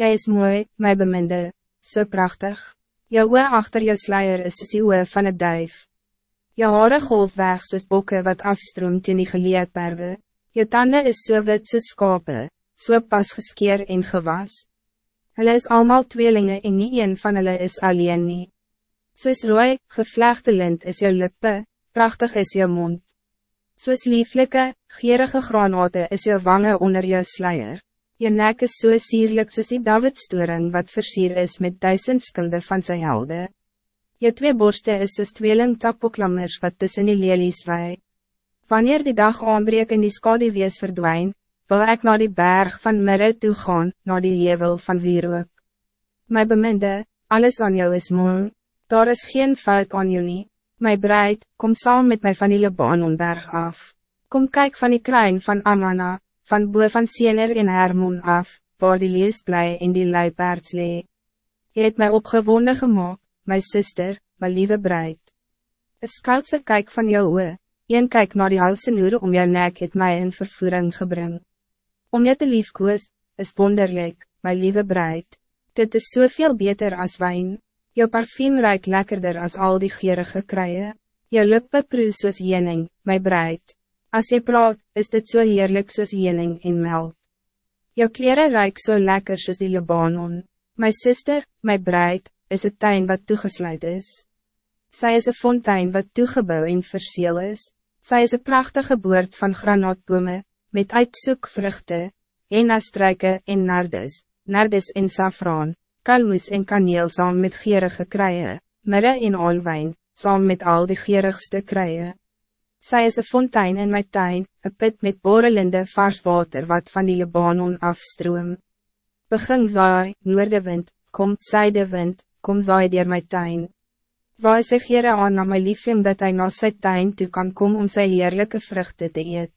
Jij is mooi, my beminde, so prachtig. Jou oe achter jou sluier is soos die oe van het duif. Jou haare golf weg soos bokke wat afstroomt in die geleedberwe. Jou tanden is so wit soos skape, so pas geskeer en gewas. Hulle is allemaal tweelingen en nie een van hulle is alleen nie. Soos rooi, gevlegde lint is jou lippe, prachtig is jou mond. Soos lieflike, gierige granate is jou wangen onder jou sluier. Je nek is so sierlik soos die Davidstoring wat versier is met duisend skulde van zijn helde. Je twee borste is soos tweeling tapoklammers wat tussen die lelies wei. Wanneer die dag aanbreek en die skadewees verdwijn, wil ik naar die berg van Mirre toe gaan, naar die jevel van Wierook. My beminde, alles aan jou is mooi, daar is geen fout aan jou nie. My breid, kom saam met my van die Libanonberg af. Kom kijk van die kruin van Amana, van boe van Siener en Hermon af, waar die lees bly en die luipaards lee. Jy het my opgewonde gemaakt, my sister, my lieve bruid. Een skoutse kyk van jou oe, een kyk naar die halse uur om jou nek het my in vervoering gebring. Om jou te liefkoos, is wonderlijk, my lieve bruid. Dit is soveel beter als wijn. Jou parfum ruikt lekkerder als al die gierige kruie. Jou lippe proes soos jening, my bruid. Als je praat, is dit zo so heerlijk soos jening en melk. Jou kleren ruik zo so lekker soos die Libanon. My sister, my bruid, is het tuin wat toegesluit is. Zij is een fontein wat toegebouw en verseel is. Zij is een prachtige boord van granaatbome, met uitzoekvruchten, enastruike en nardes, nardes en safraan, kalmoes en kaneel saam met gierige kruie, mirre en olwijn, saam met al die gierigste kruie. Zij is een fontein in mijn tuin, een put met borrelende vars water wat van die Libanon afstroom. Begin waai, noordewind, komt zijdewind, kom waai dier my tuin. Waai sy gere aan na my liefling dat hij na sy tuin toe kan komen om sy heerlijke vruchten te eet.